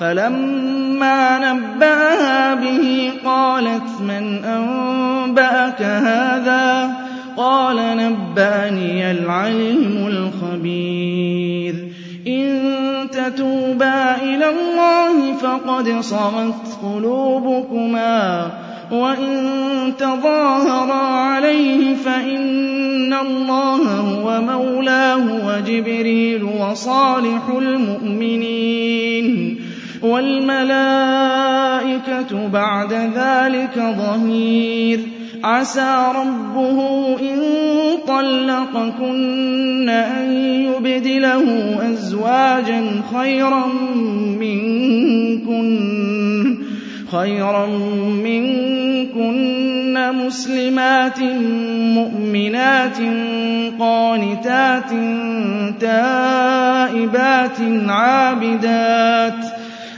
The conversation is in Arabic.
فلما نبأها به قالت من أنبأك هذا؟ قال نبأني العليم الخبير. إن تتوبا إلى الله فقد صغت قلوبكما وإن تظاهرا عليه فإن الله هو مولاه وجبريل وصالح المؤمنين. وَالْمَلَائِكَةُ بَعْدَ ذَٰلِكَ ظَهِيرٌ. عَسَىٰ رَبُّهُ إِن طَلَّقَكُنَّ أَن يُبْدِلَهُ أَزْوَاجًا خَيْرًا مِّنكُنَّ خيرا مِّنكُنَّ مُسْلِمَاتٍ مُّؤْمِنَاتٍ قَانِتَاتٍ تَائِبَاتٍ عَابِدَاتٍ.